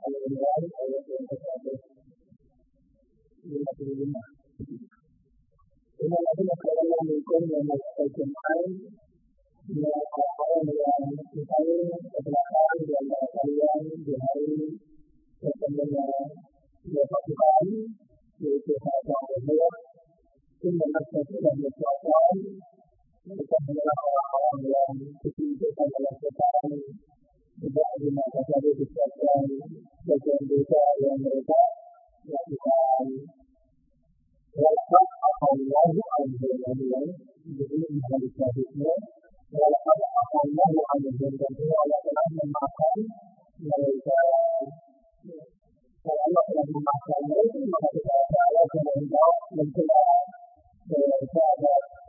melakukan Ya yang misalnya kecelakaan di antara بعد ما كتبت السكن والكمبيوتر والميزان والمال ولقد عفى الله عن الجبلين بدون الكافرين ولقد عفى الله عن الجبلين ولكن ما قال ميزان فلما ما قال ميزان وقد كان عليكم الهدى من كل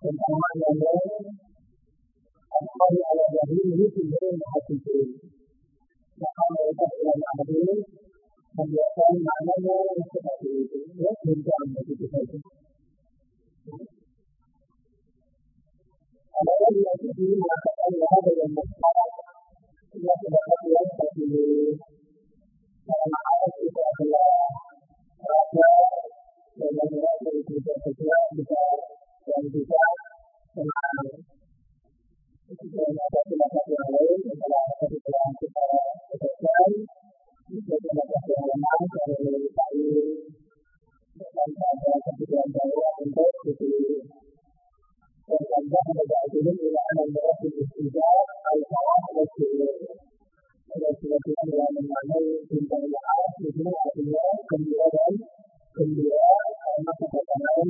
Jadi ini hadis hadisnya Walaupun Allah Al-Jannah Allah telah memaafkan mereka kalau Allah telah memaafkan mereka maka kita Allah telah menjawab mencela sahabat tersebut menggunakan masalah yang lain dengan dengan kesalahan yang dalam masalah ini Allah telah memaafkan إن الله غفور حليم سبحانه وتعالى وجل yang juga tentang Sebenarnya filosofi yang lain adalah filosofi yang kita selesai Itu filosofi yang lemah dari kayu Dan ada kebutuhan bahwa untuk di Contohnya ada dulu bila ada berarti istiqa Al-Qa'ah Rasulullah Ada filosofi yang mengenai cinta Allah Itu artinya gembira dan gembira Karena kedatangan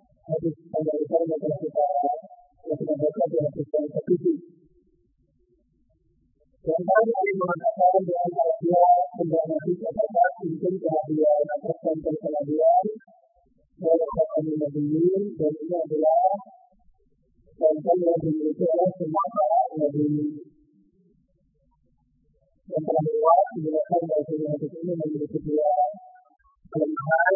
tajam muad. Yang ya kita yang ke-19 yaitu Ibrahim bin Muhammad bin Hanifiyah Hanifiyah meninggal Ali bin Abi Thalib salah satu anak dari bin Abi Thalib dan mengatakan adalah Ali ibarat tentang Rasulullah Sallallahu Alaihi Wasallam jika mengenal Rasulullah Sallallahu Alaihi Wasallam membaca al-hadis itu dulu dan dia telah dan dia sebutkan itu kita baca di hadis yang ketiga dan tadi Ali mengatakan di antara dia benda Nabi kata mungkin telah dia dapatkan perselabian dari kami Nabiin dan ini adalah contoh yang dimiliki oleh semua yang menjelaskan bahwa hadis ini memiliki dua kelemahan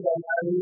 Gracias.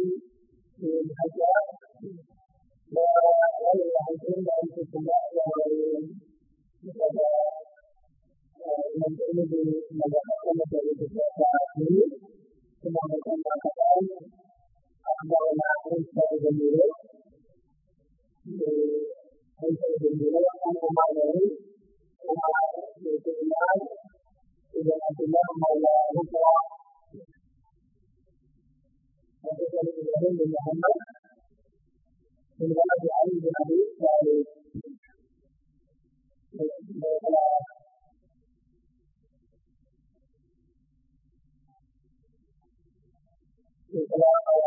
وبسم ابراهيم بن محمد من ولد علي بن ابي طالب Thank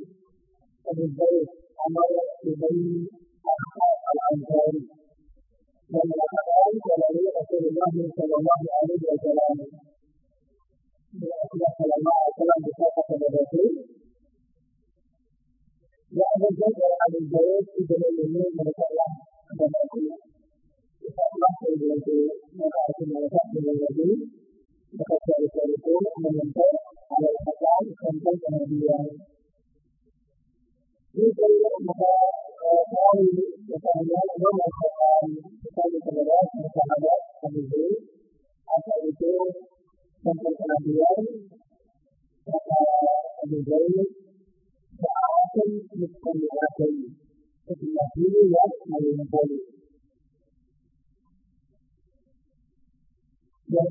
you. بن الزيد عمر بن الأنصاري لما أتى إلى رسول الله صلى الله عليه وسلم دخل الله عليه وسلم بساقة الرسول وأبو الزيد وأبو الزيد ابن Jadi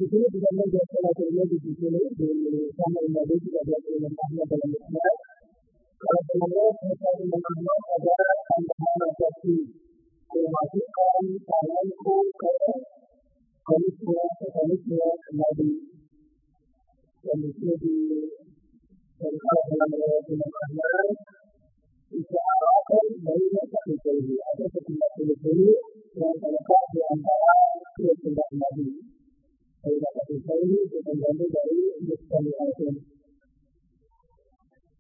kita juga belajar salah satu lagi di sini di Taman Nabi juga belajar dengan Ahmad dalam Islam Mesti Allah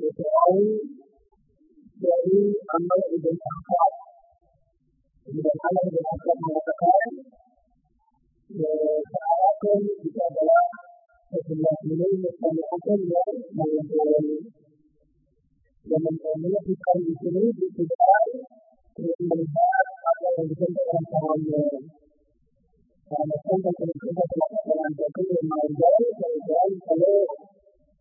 Israel dari amal ibn Abbas. Ibn Abbas ibn Abbas mengatakan, Sa'alakum itu adalah sebelah ini mustami'akan yang mengumpulkan. Dan mengumpulkan di sini dikumpulkan melihat apa yang disampaikan kawannya. Dan melakukan penyelidikan dengan orang-orang yang mengajar, dan kalau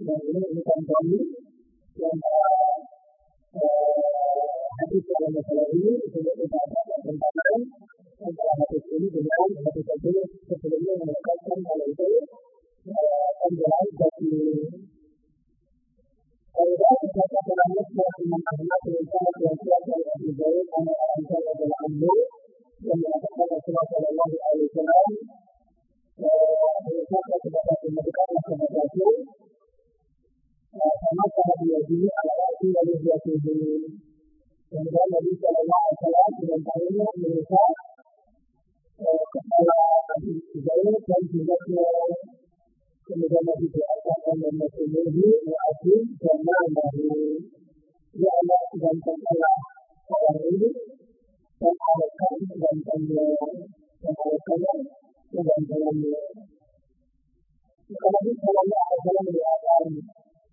dan ini bukan kami yang hadis ini ini dengan sebelumnya yang hal itu penjelasan dari Kaidah kata فمثل به على كل وجهة ومن النبي صلى الله عليه وسلم من القرية من النساء زين كان في ذكر مجمد في أسعد أن المسلمين وأكيد كمانه لأن إذا انتقل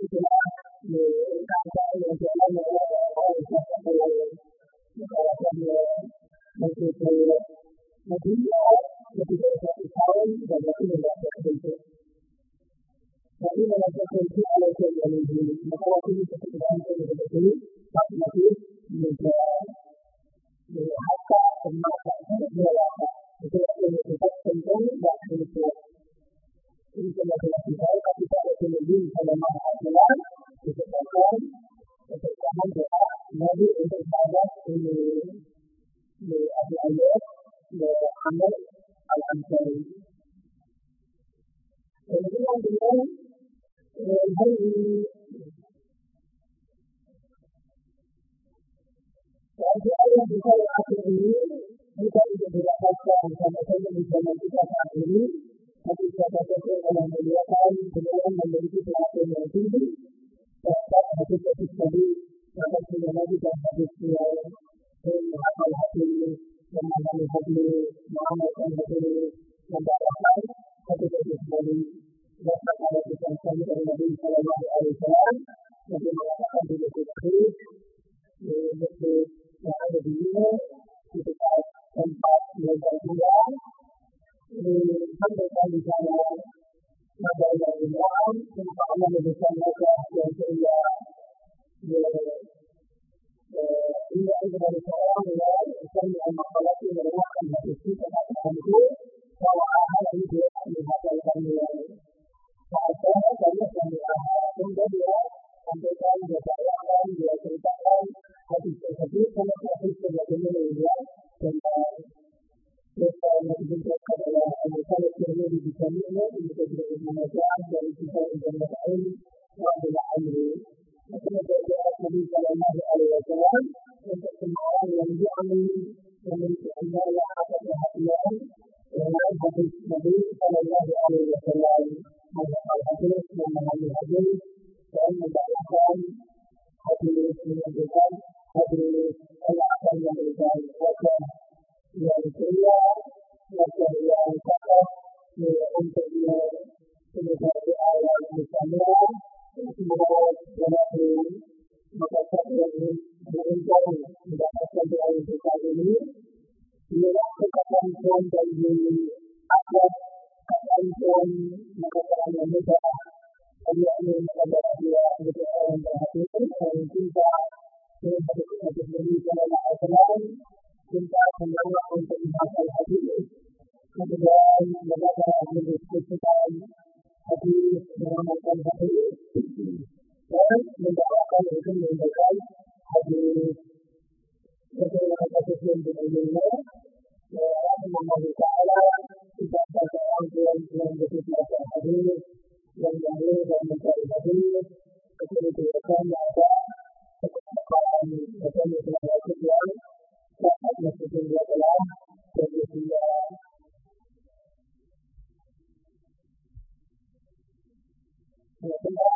Gracias. Gracias. akan mendakwahkan untuk menyampaikan hadis sesuai hadis yang diinginkan dan Taala tidak ada orang yang berfikir hadis yang baru dan mencari hadis kesulitan maka kesempatan dan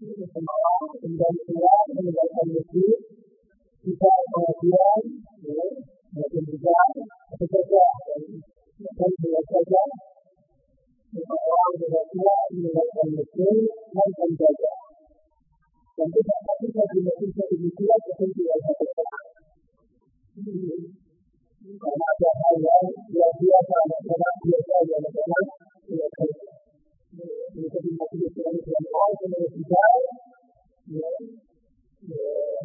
keluar meninggalkan masjid kita pengajian maupun juga bekerja dan bila saja bekerja meninggalkan masjid nonton baca dan tidak bisa dilakukan demikian seperti yang saya katakan. Karena ada hal yang luar biasa, sangat biasa yang en el hospital,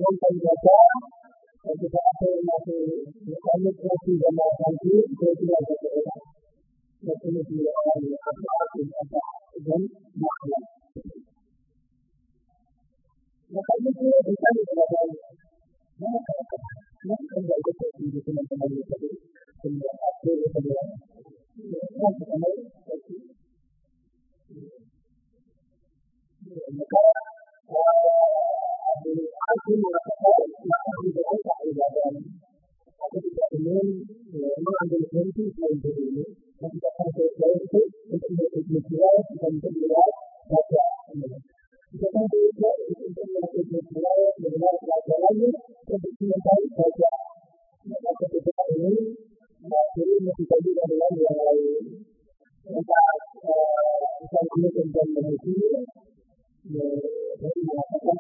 vuelta a casa, empezar a hacer más, más tranquilo,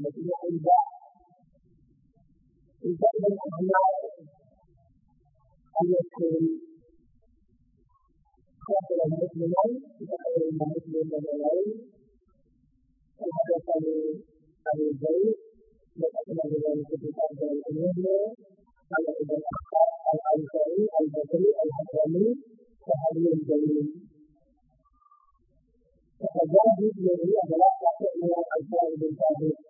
maksudnya riba. Riba adalah satu yang Al-Ansari.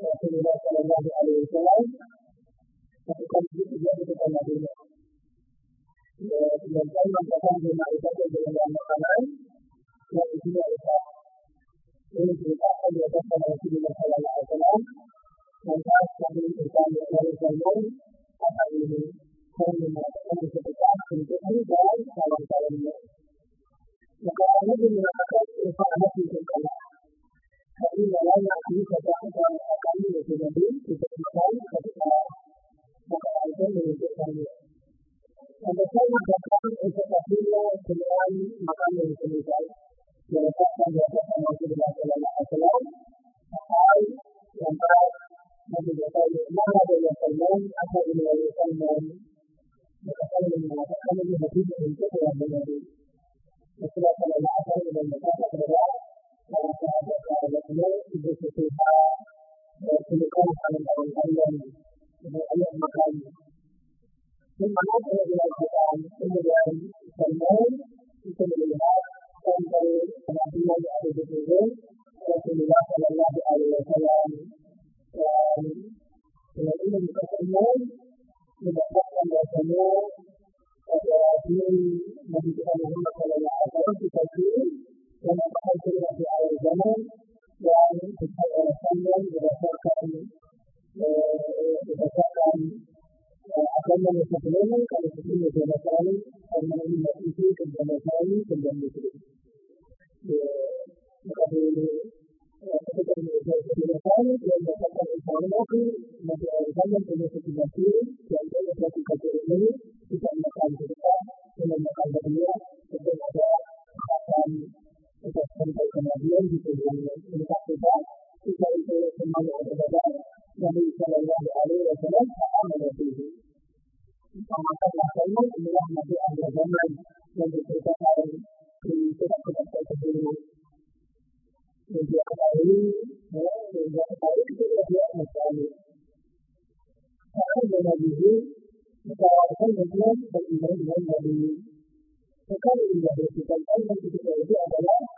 Rasulullah Shallallahu Alaihi Wasallam melakukan juga kepada Madinah. Dan saya mengatakan lima ibadah dengan makanan dan dua ibadah. Ini diceritakan di atas pada Rasulullah Shallallahu Alaihi Wasallam. Maka kami bersama dari Jalur akan ini dan mengatakan ketika untuk ini dan kawan-kawannya. Maka Nabi mengatakan, "Ifa anak itu kalah." Kami melayani ini kata kami itu Nabi untuk makan ketika itu menunjukkannya. Sampai untuk akhirnya dengan makan yang. Diletakkan di atas Rasulullah Sallallahu Alaihi Wasallam. Sampai sampai Nabi berkata, mana yang salman, ini yang salman. Maka saya mengatakan ini hadis untuk yang Nabi. Rasulullah Sallallahu Alaihi berkata kepada Ông cha rất là rất lớn về sự tự do Để sự con thành đồng thân mình Để anh em mặc anh Nhưng mà nói về lời của bạn Thì bây giờ phần mới Thì sự tự do Trong cái Mà chúng ta đã được tự do Và sự tự do Và sự tự do Và sự tự do Và Và Và Và Và Và mendapatkan bahasanya ada di Nabi kita Muhammad Sallallahu Alaihi Wasallam dan apakah itu di akhir zaman dan kita alasannya berdasarkan berdasarkan agama yang sebelumnya kalau sebelumnya dua kali karena ini itu kedua kali kedua muslim maka dulu ketika dua kali dia mendapatkan informasi akhir zaman punya yang dia satu kafir ini tidak makan kita makan sampai kemudian di tujuan kita kita kita itu semuanya kepada Nabi Sallallahu Alaihi Wasallam amal itu. Maka makanya inilah Nabi akhir zaman yang diceritakan di yang dia ketahui yang dia ketahui itu dia mengetahui. Karena Nabi itu mengatakan dengan beriman dengan Nabi. Sekali dia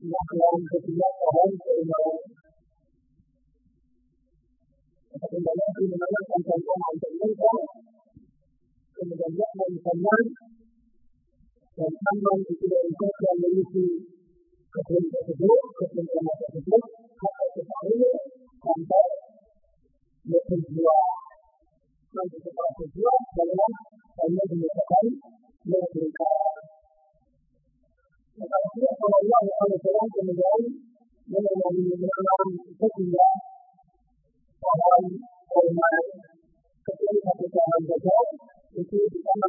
yang ketiga orang keimanan. Kemudian dimenangkan tentang antariksa, kemudian mengenal dan aman itu dari kata yang memiliki kepentingan tersebut, kepentingan tersebut, maka ketahui sampai berjuang. Sampai kita berjuang, karena hanya dinyatakan memberikan الرسول صلى الله عليه وسلم كما قال من الذي يمنع الفتن وقال قوما كثيرة كان الزكاة يصيب كما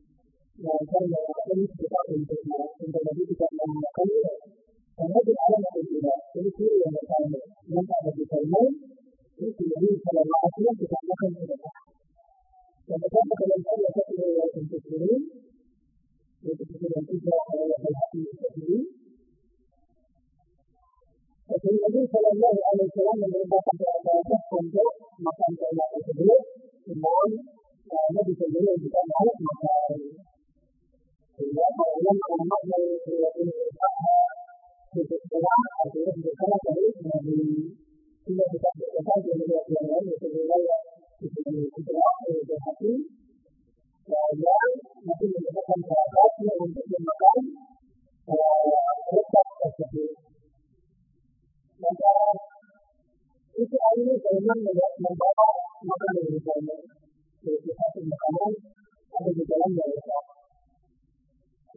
yang yang kalau yang yang akan kita untuk untuk Nabi tidak menggunakan karena tidak ada yang tidak. Ini ciri yang pertama. Yang ada di Salman, ini Sallallahu Alaihi Wasallam tidak makan tidak. Dan pertama dalam saya satu yang untuk ini, yaitu yang tiga oleh hati sendiri. Jadi Nabi Sallallahu Alaihi Wasallam memerintahkan kepada untuk makan kaya tersebut dengan Nabi juga mau makan. Membawa makanan dari sana. Jadi satu makanan ada di dalam mereka.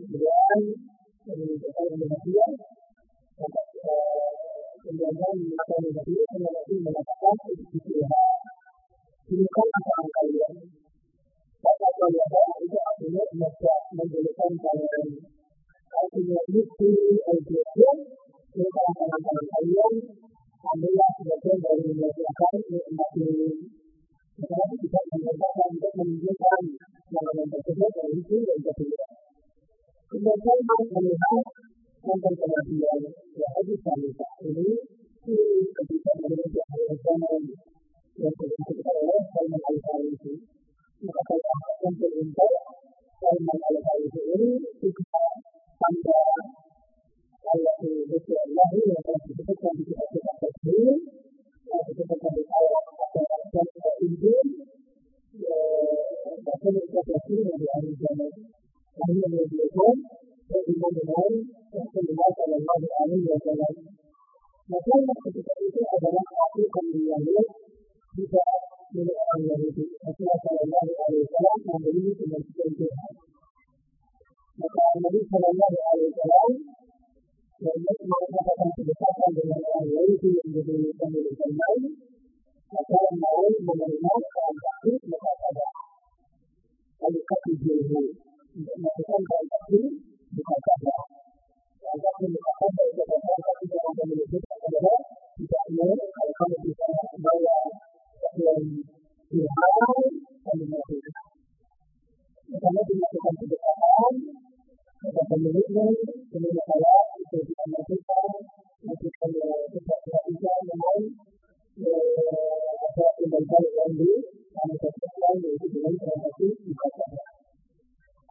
Kemudian menunjukkan kemudian kemudian nabi dengan nabi mengatakan itu akan kalian. Kata kalian itu artinya mereka menjadikan kalian. Artinya mesti al-jihad mereka akan kalian adalah untuk menunjukkan lawanan tersebut dari itu dan kedua. Kemudian melihat tentang kenabian ya hadis salisa ini ciri ketika Indonesia zaman yang disebutkan oleh Salman Al Farisi. Maka saya akan perintah Salman Al Farisi ini juga tanda ayat Allah yang telah disebutkan di kitab kitab tersebut yang disebutkan di ayat dan Injil bahkan itu tersebut yang di akhir zaman kami menunjukkan beriman dengan Rasulullah Shallallahu Alaihi Wasallam. Maka ketika itu adalah aku kembali juga milik orang Yahudi. Rasulullah Shallallahu Alaihi Wasallam membeli dengan Tuhan. Maka Nabi Shallallahu Alaihi Wasallam dan mengatakan kedekatan dengan orang Yahudi yang menjadi pemilik Salman, maka mau menerima transaksi maka pada kali jilhu untuk melakukan akan transaksi bukan saja.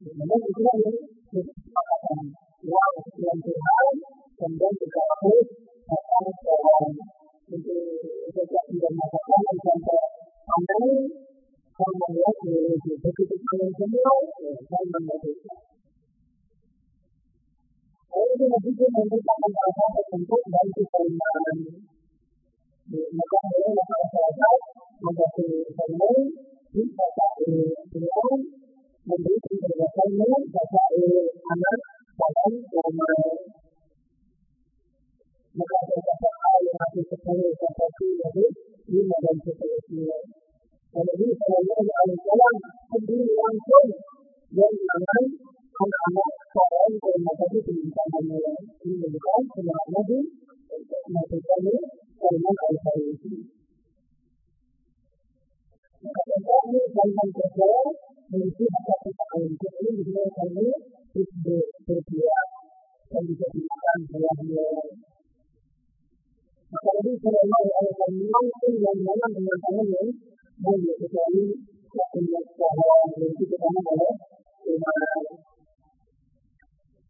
Mà nó cũng có những những mà thành ra lần thứ hai thành ra thì có thấy là ta sẽ làm những cái cái chuyện gì mà có thể làm cho ông ấy không mà nhớ thì thì cái cái cái cái cái cái cái cái cái Đấy, nhưng mà cái chuyện này chúng ta cần phải có cái thành tích để cái phần mà mà con người là phải giải thoát, mà thì mình mới biết là tại vì mình mendidik dari anak dan rumah. Maka terdapat hal yang masih sekali seperti dari lima dan seterusnya. Dan ini Sallallahu Alaihi Wasallam sendiri langsung dan aman anak-anak seorang rumah tadi dimintakannya. Ini bukan semua Nabi masih sekali Salman Al-Farisi. Maka terdapat hal yang masih sekali medicina práctica a los niños y los alumnos es de propiedad participada de la comunidad. Para mí, para el mal, a los alumnos y las manos de los alumnos, donde se sale en la escuela de los chicos de la madre, de la madre.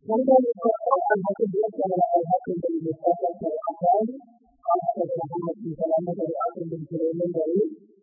Cuando el cuerpo al más importante de la verdad que el Estado se va a hacer, hasta que la gente se va a hacer el mundo ahí,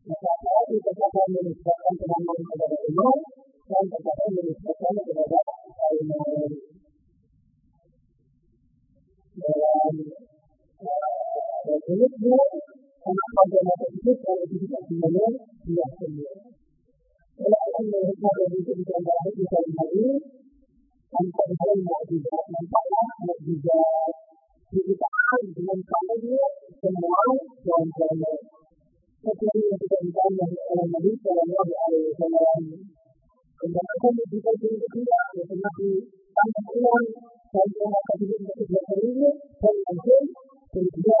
Umar itu Umar dan diciptakan dengan dia semua dan. فكان يجب أن على النبي صلى الله عليه وسلم عندما كنت في بيته بقيلة وسمعت أن الإمام فإنها قد جدت في الجاهلية فإن الشيء في ابتداء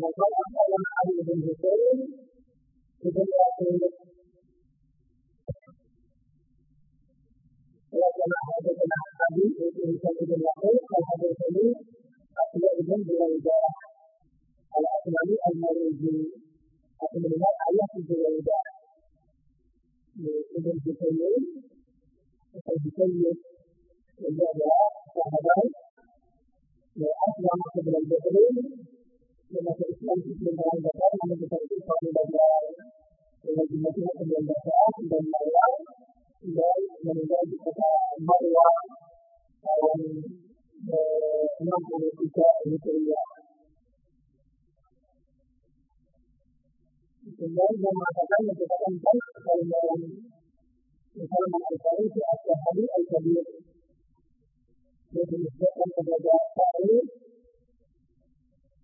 وقال أخبرنا علي بن حسين بن وكما حدثنا أبي بن سعيد بن يعقوب قال حدثني أسماء بن بريدة الأسمري المريضي أسماء الله علي بن بريدة ابن حسين ابن حسين وجاء صحابي وأسلم قبل البدرين de la selección disciplinar de la Cámara de Partidos Solidarios de la Diputación de la Ciudad de Madrid y de la Unidad de Madrid de la política de Italia. Señor, de Matatán, que está en paz, de forma que parece hasta salir al salir. Desde el sector de la Cámara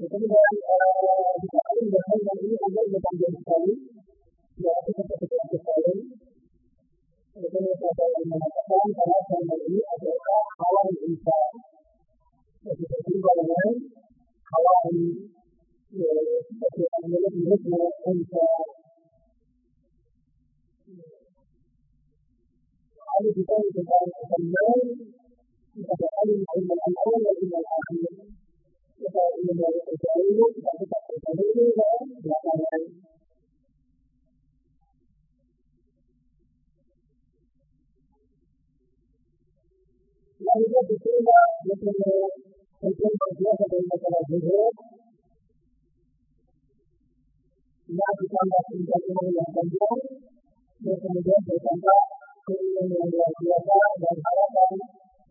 itu Islam Kemudian dikatakan bahwa ini adalah yang panjang sekali, yaitu ketika sekali. Kemudian kata yang mengatakan bahwa sama ini adalah awal insan. Jadi kedua dengan awal yang menyebutnya insan. Ada juga yang dikatakan sembilan, dikatakan ilmu al-awal dan ilmu al-akhir. Kita ingin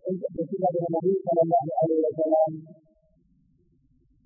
untuk bersama dengan Nabi Sallallahu Alaihi Wasallam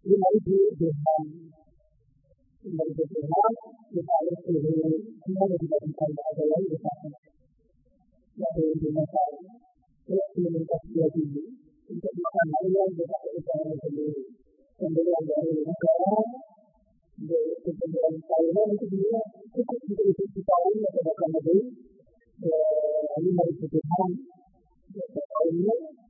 yang akan berhasil misalnya kebiasaan umur dia itu berarti sudah tujuh tahun dan mengatakan kondisi misalnya lima ratus tahun misalnya mengatakan umur dia ini kondisi misalnya lima ratus tahun Maka apa ini kan berdoa jadi minta berdoa maka Allah itu dari bagaimana macam-macam dunia itu tidak bisa sesuai dengan komunikasinya kebagian diri dan masuk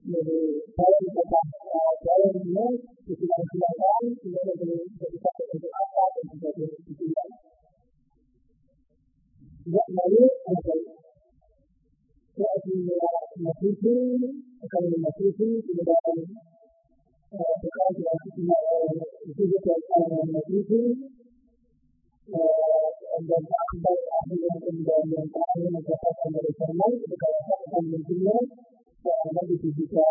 untuk untuk iman dari umat manusia yang beriman itu lima ribu dirham lima ribu dirham kita harus beli semua yang kita bisa ada lagi di sana yang belum dimakan terus dimintas dua ribu untuk makan ayam kita bisa sendiri pembelian dari negara dari Thailand itu cukup untuk itu kita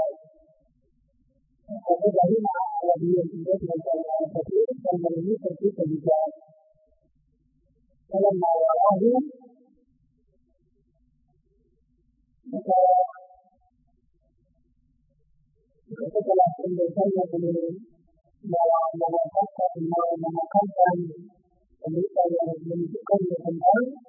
ini ada akan lebih lima ribu dirham tahunnya yang bisa melakukan dari hasil usaha ini sendiri. Ada kesalahan dia yang akan yang melakukan dia akan dalam dengan yang tentang tema seperti itu dan seperti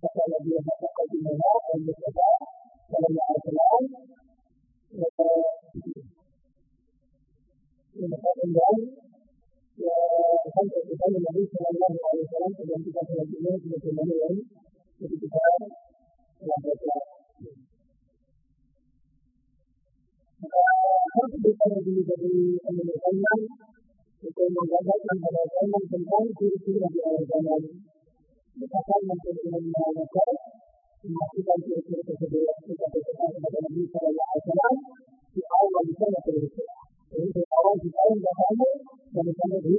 itu itu متحمس الى المكان محسوبا في الشركه الرئاسيه في فتره النبي صلى الله عليه وسلم في اول سنه الرسول وهي قرات اول مقام كما كان به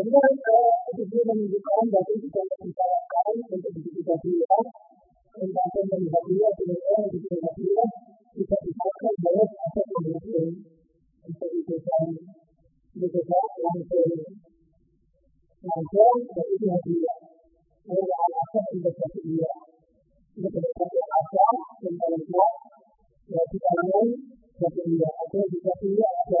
Kemudian itu menunjukkan bahwa kita bicarakan untuk kita lihat tentang pemilihan dia sebenarnya di dalam dia kita bicarakan bahwa apa pemilihan untuk itu kan langsung langsung dan itu hadiah ada alasan untuk hadiah itu sebenarnya apa tentang dia ya kita lain hadiah atau kita tidak ada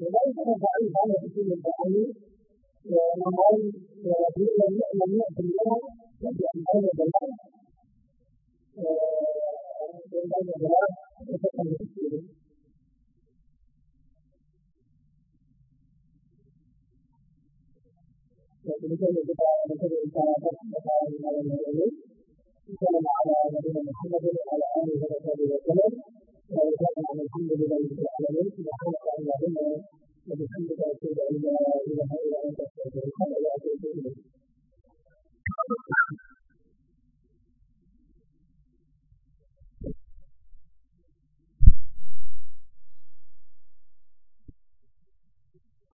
وليس ضعيف على سبيل التعليم من قال لم يعلم يأتي لنا يجب أن يكون بالله ينبغي بالله يتقن بكثير وبالتالي بتاع مثل الإشارات بتاع المال المالي صلى الله على نبينا محمد وعلى آله وصحبه وسلم ذلك أن الحمد لله رب العالمين سبحانك أن لا علم وبحمدك أشهد أن لا إله إلا أنت أستغفرك وأتوب إليك